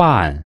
sparen